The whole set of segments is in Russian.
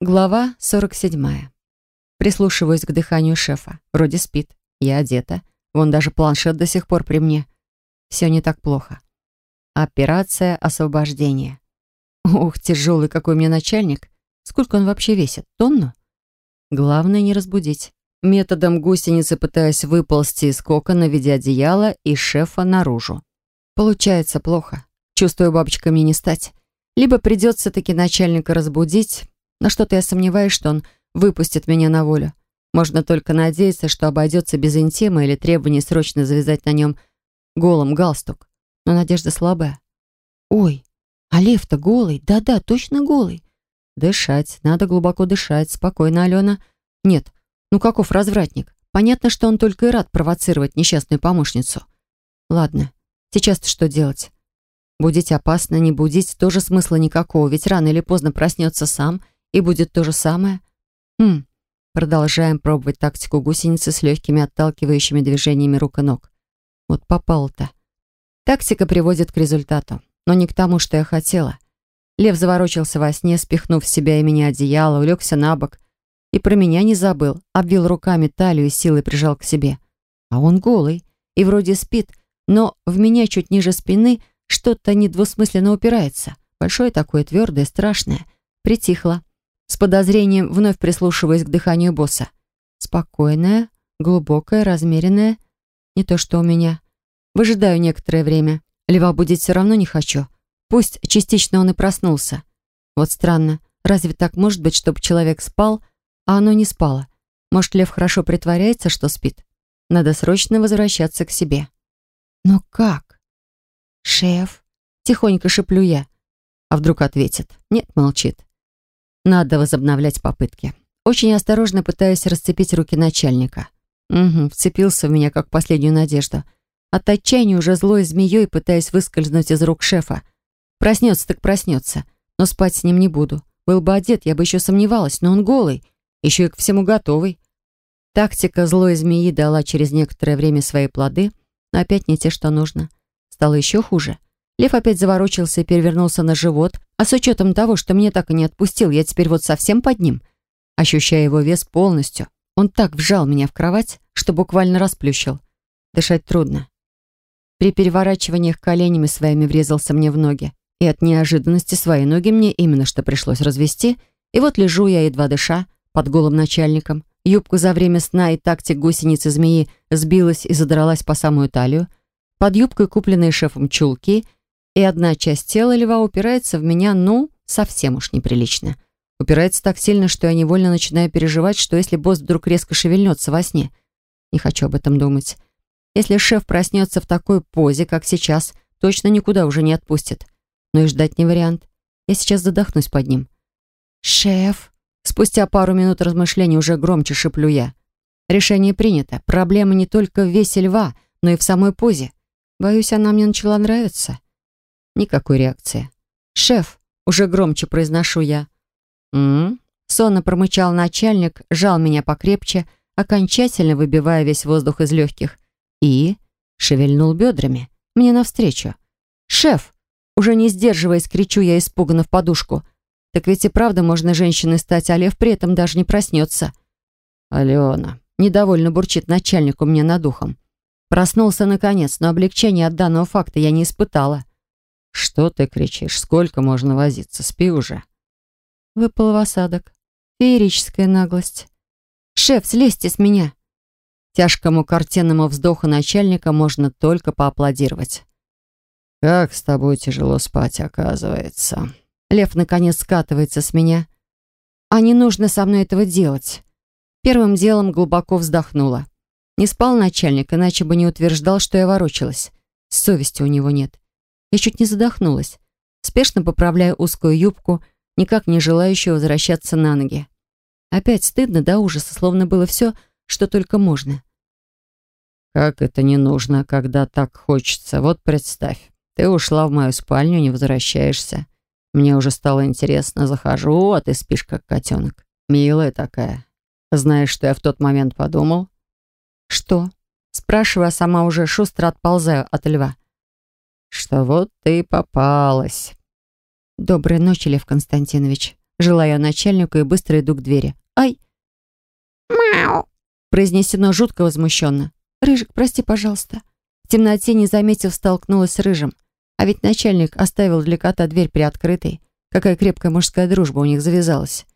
Глава 47. Прислушиваюсь к дыханию шефа. Вроде спит. Я одета. Вон даже планшет до сих пор при мне. Все не так плохо. Операция освобождения. Ух, тяжелый какой меня начальник. Сколько он вообще весит? Тонну? Главное не разбудить. Методом гусеницы пытаюсь выползти из кокона в виде одеяла и шефа наружу. Получается плохо. Чувствую, бабочка мне не стать. Либо придется таки начальника разбудить, но что-то я сомневаюсь, что он выпустит меня на волю. Можно только надеяться, что обойдется без интима или требования срочно завязать на нем голым галстук. Но надежда слабая. Ой, а лев-то голый. Да-да, точно голый. Дышать. Надо глубоко дышать. Спокойно, Алена. Нет, ну каков развратник? Понятно, что он только и рад провоцировать несчастную помощницу. Ладно, сейчас-то что делать? Будить опасно, не будить тоже смысла никакого, ведь рано или поздно проснется сам — и будет то же самое? Хм. Продолжаем пробовать тактику гусеницы с легкими отталкивающими движениями рук и ног. Вот попал-то. Тактика приводит к результату, но не к тому, что я хотела. Лев заворочился во сне, спихнув в себя и меня одеяло, улегся на бок. И про меня не забыл, обвил руками талию и силой прижал к себе. А он голый и вроде спит, но в меня чуть ниже спины что-то недвусмысленно упирается. Большое такое, твердое, страшное. Притихло. С подозрением вновь прислушиваясь к дыханию босса. Спокойная, глубокая, размеренная. Не то, что у меня. Выжидаю некоторое время. Льва будить все равно не хочу. Пусть частично он и проснулся. Вот странно. Разве так может быть, чтобы человек спал, а оно не спало? Может, Лев хорошо притворяется, что спит? Надо срочно возвращаться к себе. Но как? «Шеф?» — тихонько шеплю я. А вдруг ответит? Нет, молчит. Надо возобновлять попытки. Очень осторожно пытаюсь расцепить руки начальника. Угу, вцепился в меня, как последнюю надежду. От отчаяния уже злой змеей пытаясь выскользнуть из рук шефа. Проснется так проснется, но спать с ним не буду. Был бы одет, я бы еще сомневалась, но он голый, еще и к всему готовый. Тактика злой змеи дала через некоторое время свои плоды, но опять не те, что нужно. Стало еще хуже. Лев опять заворочился и перевернулся на живот, а с учетом того, что мне так и не отпустил, я теперь вот совсем под ним. Ощущая его вес полностью, он так вжал меня в кровать, что буквально расплющил. Дышать трудно. При переворачиваниях коленями своими врезался мне в ноги. И от неожиданности свои ноги мне именно что пришлось развести. И вот лежу я, едва дыша, под голым начальником. Юбка за время сна и тактик гусеницы змеи сбилась и задралась по самую талию. Под юбкой купленные шефом чулки — и одна часть тела льва упирается в меня, ну, совсем уж неприлично. Упирается так сильно, что я невольно начинаю переживать, что если босс вдруг резко шевельнется во сне. Не хочу об этом думать. Если шеф проснется в такой позе, как сейчас, точно никуда уже не отпустит. Но и ждать не вариант. Я сейчас задохнусь под ним. «Шеф!» Спустя пару минут размышлений уже громче шиплю я. Решение принято. Проблема не только в весе льва, но и в самой позе. Боюсь, она мне начала нравиться. Никакой реакции. «Шеф!» — уже громче произношу я. «М-м-м?» Сонно промычал начальник, жал меня покрепче, окончательно выбивая весь воздух из легких. И шевельнул бедрами. Мне навстречу. «Шеф!» Уже не сдерживаясь, кричу я испуганно в подушку. Так ведь и правда можно женщиной стать, а лев при этом даже не проснется. «Алена!» Недовольно бурчит начальник у меня над ухом. Проснулся наконец, но облегчения от данного факта я не испытала. «Что ты кричишь? Сколько можно возиться? Спи уже!» Выпал в осадок. Феерическая наглость. «Шеф, слезьте с меня!» Тяжкому картинному вздоху начальника можно только поаплодировать. «Как с тобой тяжело спать, оказывается!» Лев наконец скатывается с меня. «А не нужно со мной этого делать!» Первым делом глубоко вздохнула. Не спал начальник, иначе бы не утверждал, что я ворочалась. Совести у него нет. Я чуть не задохнулась. Спешно поправляя узкую юбку, никак не желающую возвращаться на ноги. Опять стыдно до ужаса, словно было все, что только можно. «Как это не нужно, когда так хочется? Вот представь, ты ушла в мою спальню, не возвращаешься. Мне уже стало интересно, захожу, а ты спишь как котенок. Милая такая. Знаешь, что я в тот момент подумал?» «Что?» Спрашивая, сама уже шустро отползаю от льва что вот ты попалась. Доброй ночи, Лев Константинович. Желаю начальнику и быстро иду к двери. «Ай!» «Мяу!» произнесено жутко возмущенно. «Рыжик, прости, пожалуйста». В темноте, не заметив, столкнулась с Рыжим. А ведь начальник оставил для кота дверь приоткрытой. Какая крепкая мужская дружба у них завязалась.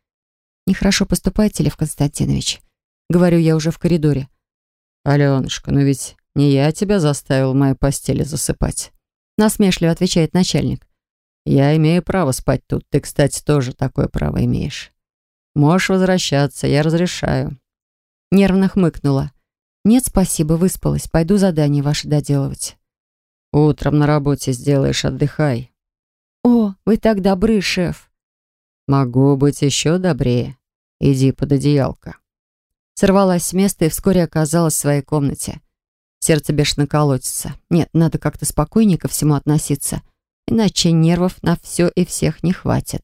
«Нехорошо поступаете, Лев Константинович?» Говорю я уже в коридоре. «Аленушка, но ведь не я тебя заставил в моей постели засыпать». Насмешливо отвечает начальник. «Я имею право спать тут. Ты, кстати, тоже такое право имеешь. Можешь возвращаться, я разрешаю». Нервно хмыкнула. «Нет, спасибо, выспалась. Пойду задание ваше доделывать». «Утром на работе сделаешь, отдыхай». «О, вы так добры, шеф». «Могу быть еще добрее. Иди под одеялко». Сорвалась с места и вскоре оказалась в своей комнате. Сердце бешено колотится. Нет, надо как-то спокойнее ко всему относиться, иначе нервов на все и всех не хватит.